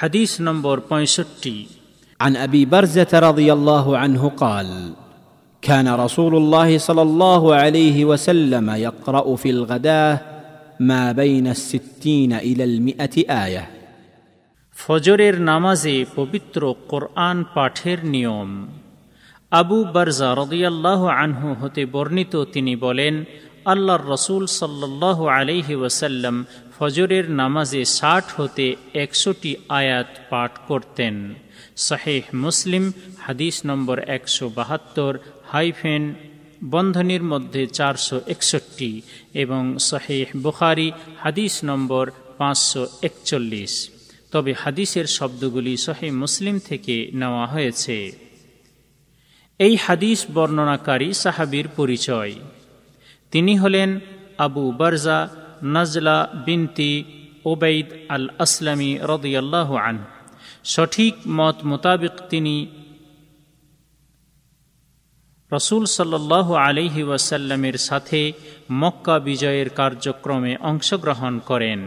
হাদিস নম্বর পঁয়ষট্টি عن ابي برزه رضي الله عنه قال كان رسول الله صلى الله عليه وسلم يقرا في الغداه ما بين الستين الى المئه ايه ফজরের নামাজে পবিত্র কোরআন পাঠের নিয়ম আবু বারজা রদিয়াল্লাহ আনহু হতে বর্ণিত তিনি বলেন আল্লাহর রসুল সাল্লাহ আলহি ওয়াসাল্লাম ফজরের নামাজে ষাট হতে একশোটি আয়াত পাঠ করতেন। শাহেহ মুসলিম, হাদিস নম্বর একশো বাহাত্তর, হাইফেন, বন্ধনীর মধ্যে চারশো একষট্টি এবং শাহেহ বুখারি, হাদিস নম্বর পাঁচশো একচল্লিশ। তবে হাদিসের শব্দগুলি সহে মুসলিম থেকে নেওয়া হয়েছে। এই হাদিস বর্ণনাকারী সাহাবির পরিচয়। তিনি হলেন আবু বারজা নজলা বিনতি ওবেদ আল আসলামী রদিয়াল্লাহ আন সঠিক মত মোতাবেক তিনি রসুল সাল্লাহ আলিহি ওয়াসাল্লামের সাথে মক্কা বিজয়ের কার্যক্রমে অংশগ্রহণ করেন।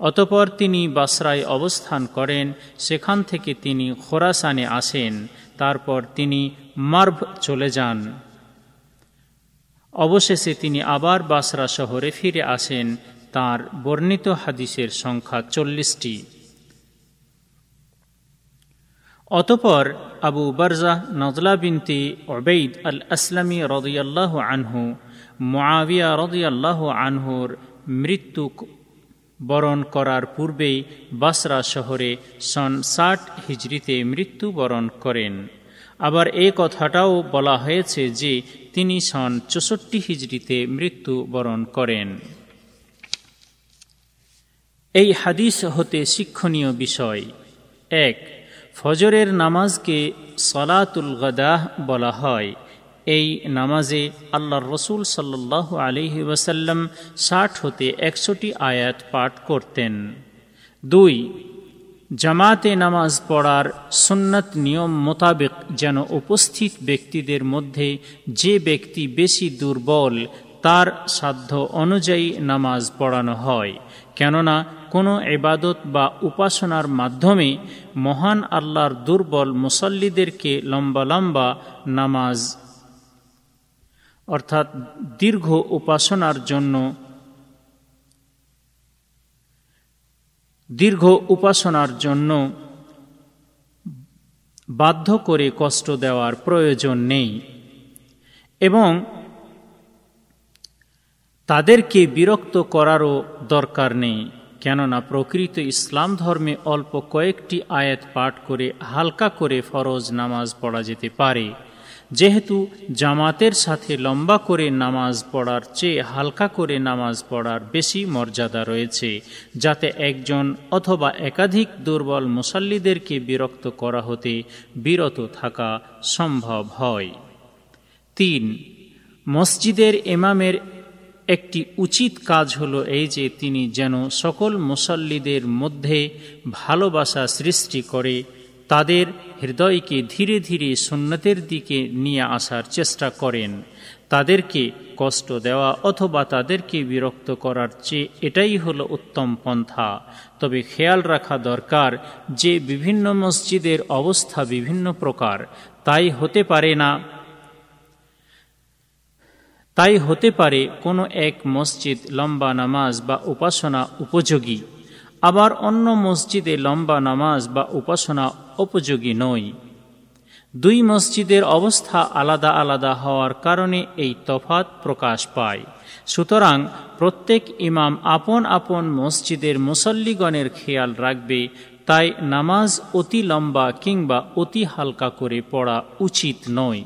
অতপর তিনি বাসরায় অবস্থান করেন, সেখান থেকে তিনি খোরাসানে আসেন, তারপর তিনি মার্ভ চলে যান। অবশেষে তিনি আবার বাসরা শহরে ফিরে আসেন। তার বর্ণিত হাদিসের সংখ্যা চল্লিশটি। অতপর আবু বারজা নজলা বিনতি ওবেদ আল আসলামী রদিয়াল্লাহ আনহু মোয়াবিয়া রদিয়াল্লাহ আনহুর মৃত্যু বরণ করার পূর্বেই বাসরা শহরে সন ষাট হিজড়িতে মৃত্যুবরণ করেন। আবার এ কথাটাও বলা হয়েছে যে তিনি সন চৌষট্টি হিজড়িতে মৃত্যুবরণ করেন। এই হাদিস হতে শিক্ষণীয় বিষয়। এক, ফজরের নামাজকে সলাতুল গদাহ বলা হয়। এই নামাজে আল্লাহ রসুল সাল্লাহ আলহি ওয়াসাল্লাম ষাট হতে একশোটি আয়াত পাঠ করতেন। দুই জামাতে নামাজ পড়ার সুন্নত নিয়ম মোতাবেক যেন উপস্থিত ব্যক্তিদের মধ্যে যে ব্যক্তি বেশি দুর্বল, তার সাধ্য অনুযায়ী নামাজ পড়ানো হয়। কেননা, কোনো এবাদত বা উপাসনার মাধ্যমে মহান আল্লাহর দুর্বল মুসল্লিদেরকে লম্বা লম্বা নামাজ, অর্থাৎ দীর্ঘ উপাসনার জন্য দীর্ঘ উপাসনার জন্য বাধ্য করে কষ্ট দেওয়ার প্রয়োজন নেই এবং তাদেরকে বিরক্ত করারও দরকার নেই। কেননা প্রকৃত ইসলাম ধর্মে অল্প কয়েকটি আয়াত পাঠ করে হালকা করে ফরজ নামাজ পড়া যেতে পারে। যেহেতু জামাতের সাথে লম্বা করে নামাজ পড়ার চেয়ে হালকা করে নামাজ পড়ার বেশি মর্যাদা রয়েছে, যাতে একজন অথবা একাধিক দুর্বল মুসল্লিদেরকে বিরক্ত করা হতে বিরত থাকা সম্ভব হয়। তিন, মসজিদের ইমামের একটি উচিত কাজ হলো এই যে তিনি যেন সকল মুসল্লিদের মধ্যে ভালোবাসা সৃষ্টি করে তাদের হৃদয়কে ধীরে ধীরে সুন্নতের দিকে নিয়ে আসার চেষ্টা করেন। তাদেরকে কষ্ট দেওয়া অথবা তাদেরকে বিরক্ত করার চেয়ে এটাই হলো উত্তম পন্থা। তবে খেয়াল রাখা দরকার যে বিভিন্ন মসজিদের অবস্থা বিভিন্ন প্রকার। তাই হতে পারে না, তাই হতে পারে কোনো এক মসজিদ লম্বা নামাজ বা উপাসনা উপযোগী। আবার অন্য মসজিদে লম্বা নামাজ বা উপাসনা উপযোগী নয়। দুই মসজিদের অবস্থা আলাদা আলাদা হওয়ার কারণে এই তফাত প্রকাশ পায়। সুতরাং প্রত্যেক ইমাম আপন আপন মসজিদের মুসল্লিগণের খেয়াল রাখবে, তাই নামাজ অতি লম্বা কিংবা অতি হালকা করে পড়া উচিত নয়।